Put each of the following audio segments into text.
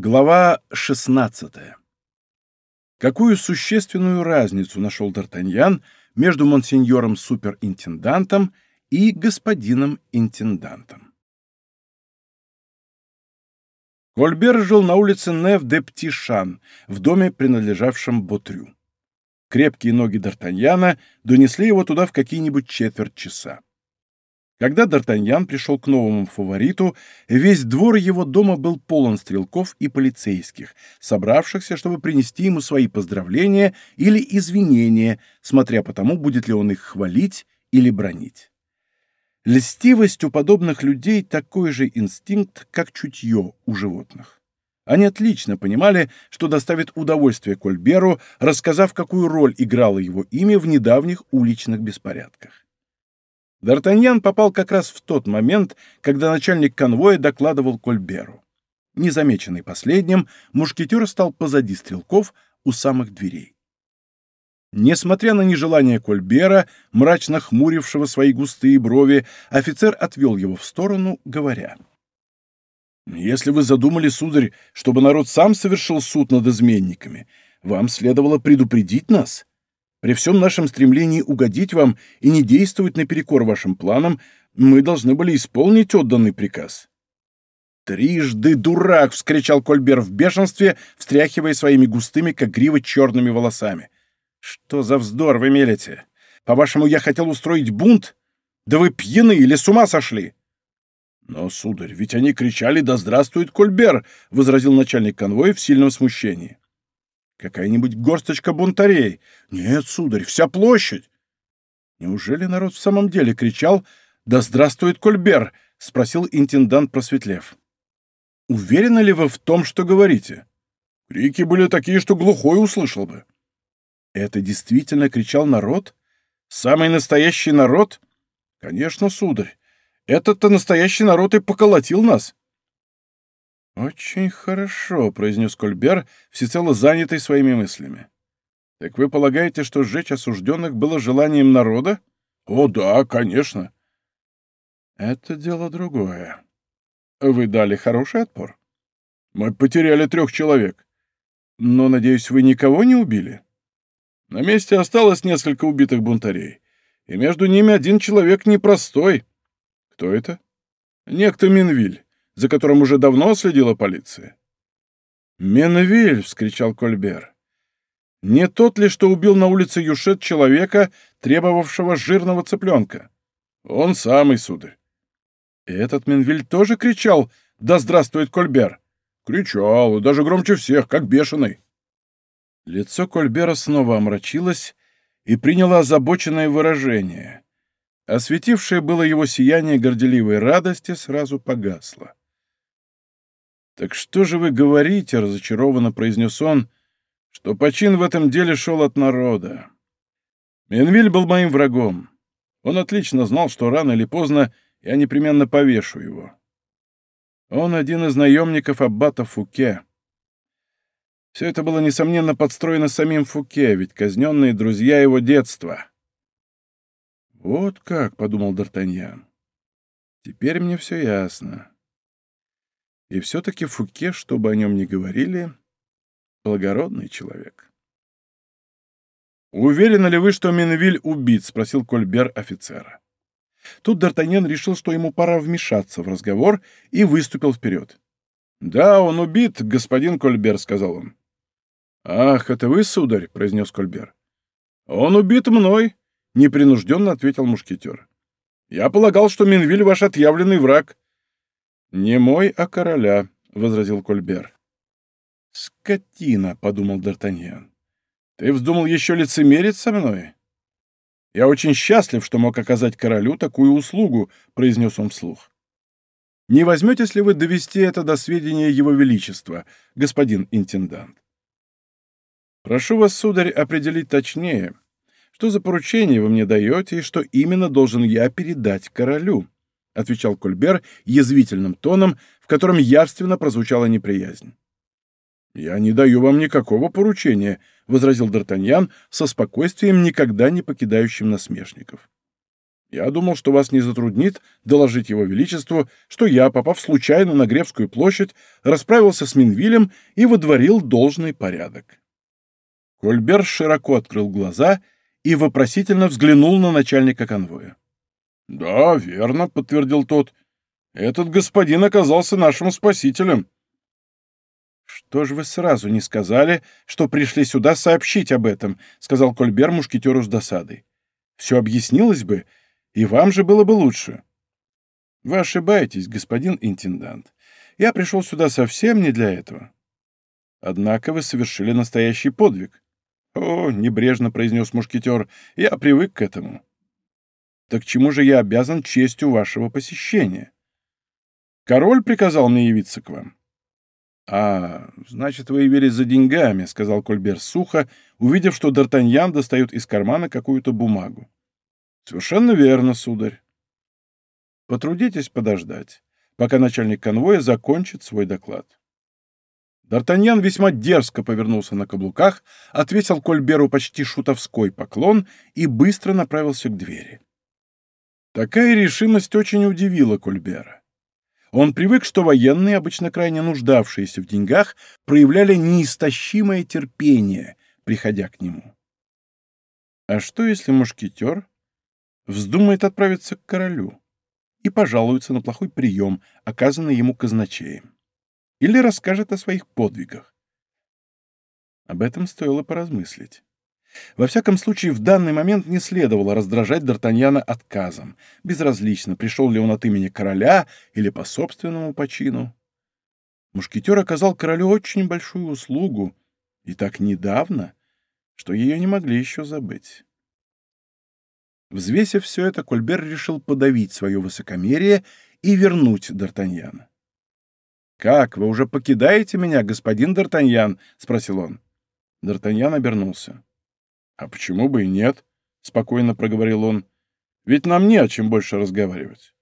Глава 16. Какую существенную разницу нашел Д'Артаньян между монсеньором-суперинтендантом и господином интендантом? Кольбер жил на улице Нев-де-Птишан, в доме, принадлежавшем Ботрю. Крепкие ноги Д'Артаньяна донесли его туда в какие-нибудь четверть часа. Когда Д'Артаньян пришел к новому фавориту, весь двор его дома был полон стрелков и полицейских, собравшихся, чтобы принести ему свои поздравления или извинения, смотря по тому, будет ли он их хвалить или бронить. Льстивость у подобных людей такой же инстинкт, как чутье у животных. Они отлично понимали, что доставит удовольствие Кольберу, рассказав, какую роль играло его имя в недавних уличных беспорядках. Д'Артаньян попал как раз в тот момент, когда начальник конвоя докладывал Кольберу. Незамеченный последним, мушкетер стал позади стрелков у самых дверей. Несмотря на нежелание Кольбера, мрачно хмурившего свои густые брови, офицер отвел его в сторону, говоря. «Если вы задумали, сударь, чтобы народ сам совершил суд над изменниками, вам следовало предупредить нас. При всем нашем стремлении угодить вам и не действовать наперекор вашим планам, мы должны были исполнить отданный приказ». «Трижды дурак!» — вскричал Кольбер в бешенстве, встряхивая своими густыми, как грива, черными волосами. «Что за вздор вы мелите? По-вашему, я хотел устроить бунт? Да вы пьяны или с ума сошли?» «Но, сударь, ведь они кричали «Да здравствует Кольбер!» — возразил начальник конвоя в сильном смущении. Какая-нибудь горсточка бунтарей. Нет, сударь, вся площадь. Неужели народ в самом деле кричал «Да здравствует Кольбер!» — спросил интендант, просветлев. «Уверены ли вы в том, что говорите?» Крики были такие, что глухой услышал бы. Это действительно кричал народ? Самый настоящий народ? Конечно, сударь. Этот-то настоящий народ и поколотил нас. «Очень хорошо», — произнес Кольбер, всецело занятый своими мыслями. «Так вы полагаете, что сжечь осужденных было желанием народа?» «О, да, конечно». «Это дело другое. Вы дали хороший отпор?» «Мы потеряли трех человек». «Но, надеюсь, вы никого не убили?» «На месте осталось несколько убитых бунтарей, и между ними один человек непростой». «Кто это?» «Некто Минвиль за которым уже давно следила полиция. «Менвиль!» — вскричал Кольбер. «Не тот ли, что убил на улице Юшет человека, требовавшего жирного цыпленка?» «Он самый, сударь». И этот Менвиль тоже кричал «Да здравствует Кольбер!» Кричал, даже громче всех, как бешеный. Лицо Кольбера снова омрачилось и приняло озабоченное выражение. Осветившее было его сияние горделивой радости сразу погасло. «Так что же вы говорите?» — разочарованно произнес он, что почин в этом деле шел от народа. Менвиль был моим врагом. Он отлично знал, что рано или поздно я непременно повешу его. Он один из наемников аббата Фуке. Все это было, несомненно, подстроено самим Фуке, ведь казненные друзья его детства. «Вот как», — подумал Д'Артаньян. «Теперь мне все ясно». И все-таки Фуке, что бы о нем ни говорили, благородный человек. «Уверены ли вы, что Менвиль убит?» — спросил Кольбер офицера. Тут Д'Артаньян решил, что ему пора вмешаться в разговор, и выступил вперед. «Да, он убит, господин Кольбер», — сказал он. «Ах, это вы, сударь?» — произнес Кольбер. «Он убит мной», — непринужденно ответил мушкетер. «Я полагал, что Менвиль ваш отъявленный враг. «Не мой, а короля», — возразил Кольбер. «Скотина», — подумал Д'Артаньян. «Ты вздумал еще лицемерить со мной?» «Я очень счастлив, что мог оказать королю такую услугу», — произнес он вслух. «Не возьметесь ли вы довести это до сведения его величества, господин интендант?» «Прошу вас, сударь, определить точнее, что за поручение вы мне даете и что именно должен я передать королю», — отвечал Кольбер язвительным тоном, в котором явственно прозвучала неприязнь. «Я не даю вам никакого поручения», — возразил Д'Артаньян со спокойствием, никогда не покидающим насмешников. Я думал, что вас не затруднит доложить его величеству, что я, попав случайно на Гревскую площадь, расправился с Минвилем и водворил должный порядок. Кольбер широко открыл глаза и вопросительно взглянул на начальника конвоя. «Да, верно», — подтвердил тот. «Этот господин оказался нашим спасителем». «Что ж вы сразу не сказали, что пришли сюда сообщить об этом?» — сказал Кольбер мушкетеру с досадой. «Все объяснилось бы, и вам же было бы лучше». «Вы ошибаетесь, господин интендант. Я пришел сюда совсем не для этого». «Однако вы совершили настоящий подвиг». «О, — небрежно произнес мушкетер, — я привык к этому». «Так чему же я обязан честью вашего посещения?» «Король приказал мне явиться к вам». «А, значит, вы явились за деньгами», — сказал Кольбер сухо, увидев, что Д'Артаньян достает из кармана какую-то бумагу. «Совершенно верно, сударь. Потрудитесь подождать, пока начальник конвоя закончит свой доклад». Д'Артаньян весьма дерзко повернулся на каблуках, ответил Кольберу почти шутовской поклон и быстро направился к двери. Такая решимость очень удивила Кольбера. Он привык, что военные, обычно крайне нуждавшиеся в деньгах, проявляли неистощимое терпение, приходя к нему. А что, если мушкетер вздумает отправиться к королю и пожалуется на плохой прием, оказанный ему казначеем? Или расскажет о своих подвигах? Об этом стоило поразмыслить. Во всяком случае, в данный момент не следовало раздражать Д'Артаньяна отказом. Безразлично, пришел ли он от имени короля или по собственному почину. Мушкетер оказал королю очень большую услугу, и так недавно, что ее не могли еще забыть. Взвесив все это, Кольбер решил подавить свое высокомерие и вернуть Д'Артаньяна. «Как, вы уже покидаете меня, господин Д'Артаньян?» — спросил он. Д'Артаньян обернулся. «А почему бы и нет?» — спокойно проговорил он. «Ведь нам не о чем больше разговаривать».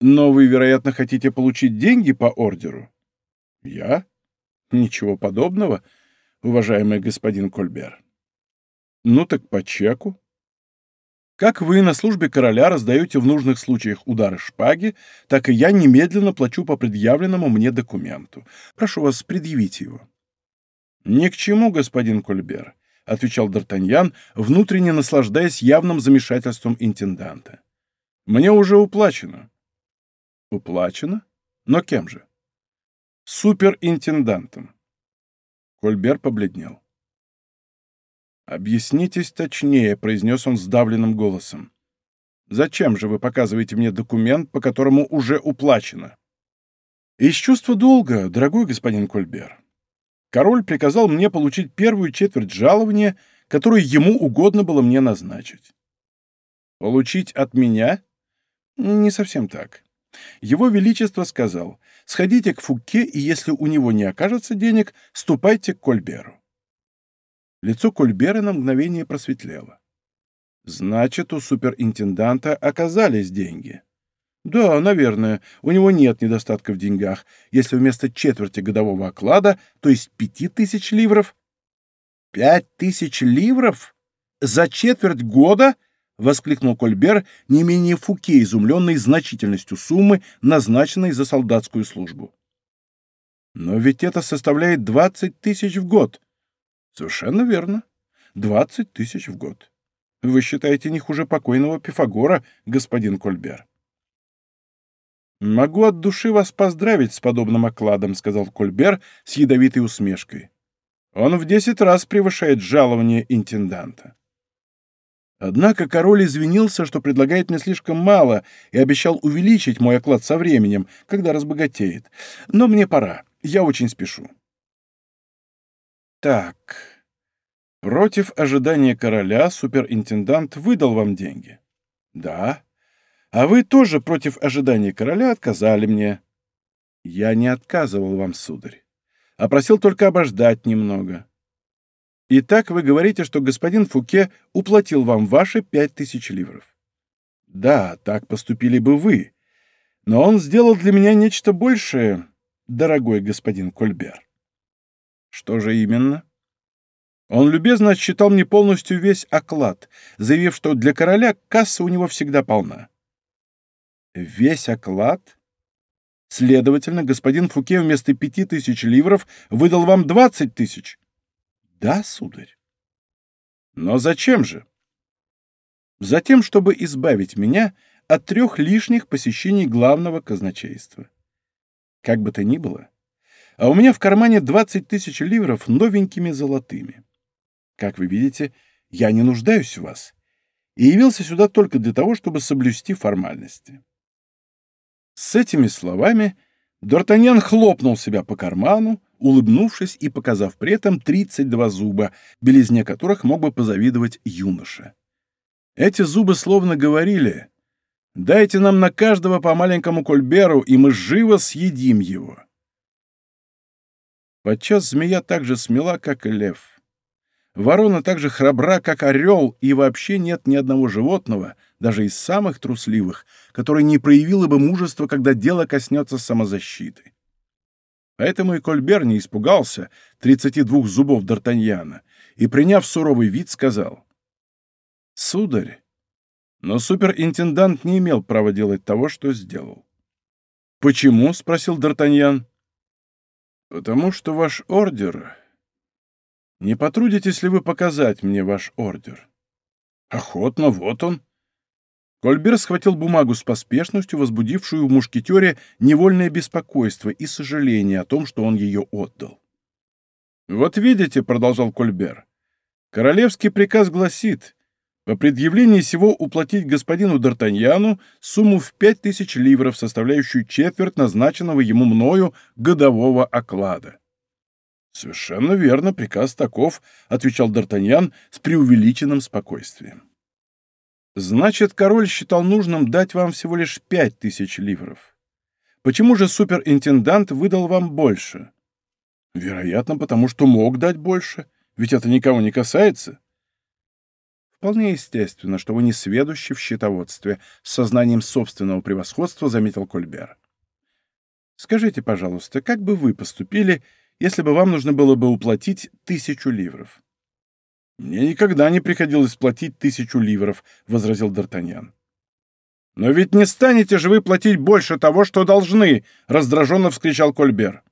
«Но вы, вероятно, хотите получить деньги по ордеру?» «Я? Ничего подобного, уважаемый господин Кольбер». «Ну так по чеку». Как вы на службе короля раздаете в нужных случаях удары шпаги, так и я немедленно плачу по предъявленному мне документу. Прошу вас, предъявите его». «Ни к чему, господин Кольбер — отвечал Д'Артаньян, внутренне наслаждаясь явным замешательством интенданта. «Мне уже уплачено». «Уплачено? Но кем же?» «Суперинтендантом». Кольбер побледнел. «Объяснитесь точнее», — произнес он сдавленным голосом. «Зачем же вы показываете мне документ, по которому уже уплачено?» «Из чувства долга, дорогой господин Кольбер король приказал мне получить первую четверть жалования, которую ему угодно было мне назначить. Получить от меня? Не совсем так. Его Величество сказал, сходите к Фуке, и если у него не окажется денег, ступайте к Кольберу. Лицо Кольбера на мгновение просветлело. Значит, у суперинтенданта оказались деньги. Да, наверное, у него нет недостатка в деньгах, если вместо четверти годового оклада, то есть пяти тысяч ливров... Пять тысяч ливров? За четверть года? — воскликнул Кольбер, не менее Фуке, изумленный значительностью суммы, назначенной за солдатскую службу. «Но ведь это составляет двадцать тысяч в год». «Совершенно верно. Двадцать тысяч в год. Вы считаете не хуже покойного Пифагора, господин Кольбер?» «Могу от души вас поздравить с подобным окладом», — сказал Кольбер с ядовитой усмешкой. «Он в десять раз превышает жалование интенданта». Однако король извинился, что предлагает мне слишком мало, и обещал увеличить мой оклад со временем, когда разбогатеет. Но мне пора, я очень спешу. Так, против ожидания короля суперинтендант выдал вам деньги? Да. А вы тоже против ожиданий короля отказали мне. Я не отказывал вам, сударь, а просил только обождать немного. Итак, вы говорите, что господин Фуке уплатил вам ваши пять тысяч ливров. Да, так поступили бы вы, но он сделал для меня нечто большее, дорогой господин Кольбер. Что же именно? Он любезно отсчитал мне полностью весь оклад, заявив, что для короля касса у него всегда полна. Весь оклад? Следовательно, господин Фуке вместо пяти тысяч ливров выдал вам двадцать тысяч. Да, сударь. Но зачем же? Затем, чтобы избавить меня от трех лишних посещений главного казначейства. Как бы то ни было, а у меня в кармане двадцать тысяч ливров новенькими золотыми. Как вы видите, я не нуждаюсь в вас и явился сюда только для того, чтобы соблюсти формальности. С этими словами Д'Артаньян хлопнул себя по карману, улыбнувшись и показав при этом 32 зуба, белизне которых мог бы позавидовать юноша. Эти зубы словно говорили «Дайте нам на каждого по маленькому кольберу, и мы живо съедим его». Подчас змея так же смела, как и лев. Ворона так же храбра, как орел, и вообще нет ни одного животного, даже из самых трусливых, которое не проявило бы мужества, когда дело коснется самозащиты. Поэтому и Кольбер не испугался 32 зубов Д'Артаньяна и, приняв суровый вид, сказал, «Сударь, но суперинтендант не имел права делать того, что сделал». «Почему?» — спросил Д'Артаньян. «Потому что ваш ордер не потрудитесь ли вы показать мне ваш ордер? Охотно, вот он. Кольбер схватил бумагу с поспешностью, возбудившую в мушкетере невольное беспокойство и сожаление о том, что он ее отдал. «Вот видите», — продолжал Кольбер, — «королевский приказ гласит, по предъявлении сего уплатить господину Д'Артаньяну сумму в пять тысяч ливров, составляющую четверть назначенного ему мною годового оклада. «Совершенно верно, приказ таков», — отвечал Д'Артаньян с преувеличенным спокойствием. «Значит, король считал нужным дать вам всего лишь пять тысяч ливров. Почему же суперинтендант выдал вам больше?» «Вероятно, потому что мог дать больше, ведь это никого не касается». «Вполне естественно, что вы не сведущи в счетоводстве», — с сознанием собственного превосходства заметил Кольбер. «Скажите, пожалуйста, как бы вы поступили, если бы вам нужно было бы уплатить тысячу ливров. «Мне никогда не приходилось платить тысячу ливров», — возразил Д'Артаньян. «Но ведь не станете же вы платить больше того, что должны!» — раздраженно вскричал Кольбер.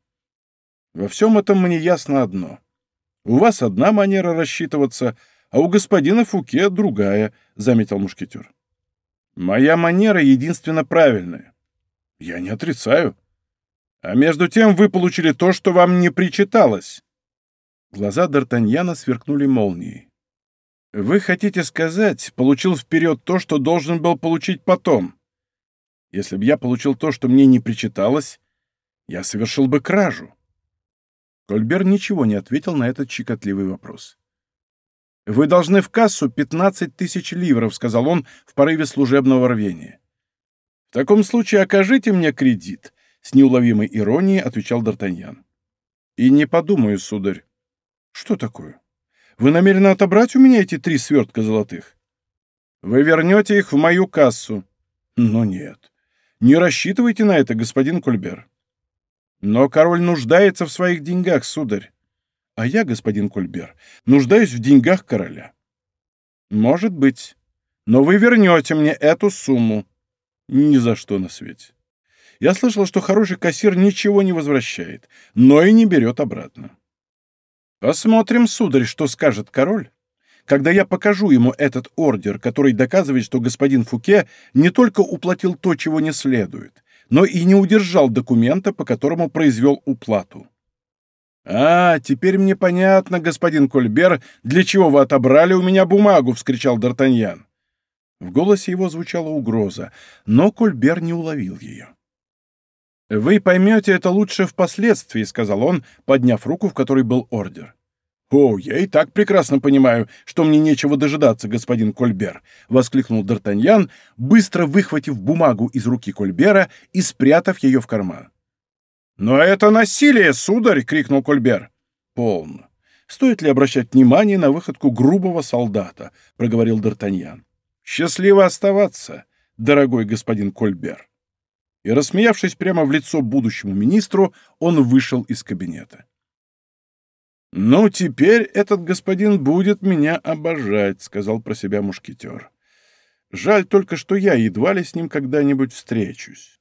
«Во всем этом мне ясно одно. У вас одна манера рассчитываться, а у господина Фуке другая», — заметил мушкетер. «Моя манера единственно правильная. Я не отрицаю. А между тем вы получили то, что вам не причиталось. Глаза Д'Артаньяна сверкнули молнией. Вы хотите сказать, получил вперед то, что должен был получить потом? Если бы я получил то, что мне не причиталось, я совершил бы кражу. Кольбер ничего не ответил на этот щекотливый вопрос. «Вы должны в кассу 15 тысяч ливров», — сказал он в порыве служебного рвения. «В таком случае окажите мне кредит, с неуловимой иронией отвечал Д'Артаньян. «И не подумаю, сударь». «Что такое? Вы намерены отобрать у меня эти три свертка золотых?» «Вы вернете их в мою кассу». «Но нет. Не рассчитывайте на это, господин Кульбер». «Но король нуждается в своих деньгах, сударь. А я, господин Кульбер, нуждаюсь в деньгах короля». «Может быть. Но вы вернете мне эту сумму». «Ни за что на свете». Я слышал, что хороший кассир ничего не возвращает, но и не берет обратно. Посмотрим, сударь, что скажет король, когда я покажу ему этот ордер, который доказывает, что господин Фуке не только уплатил то, чего не следует, но и не удержал документа, по которому произвел уплату. «А, теперь мне понятно, господин Кольбер, для чего вы отобрали у меня бумагу!» — вскричал Д'Артаньян. В голосе его звучала угроза, но Кольбер не уловил ее. «Вы поймете это лучше впоследствии», — сказал он, подняв руку, в которой был ордер. «О, я и так прекрасно понимаю, что мне нечего дожидаться, господин Кольбер», — воскликнул Д'Артаньян, быстро выхватив бумагу из руки Кольбера и спрятав ее в карман. «Но это насилие, сударь!» — крикнул Кольбер. «Полно. Стоит ли обращать внимание на выходку грубого солдата?» — проговорил Д'Артаньян. «Счастливо оставаться, дорогой господин Кольбер» и, рассмеявшись прямо в лицо будущему министру, он вышел из кабинета. «Ну, теперь этот господин будет меня обожать», — сказал про себя мушкетер. «Жаль только, что я едва ли с ним когда-нибудь встречусь».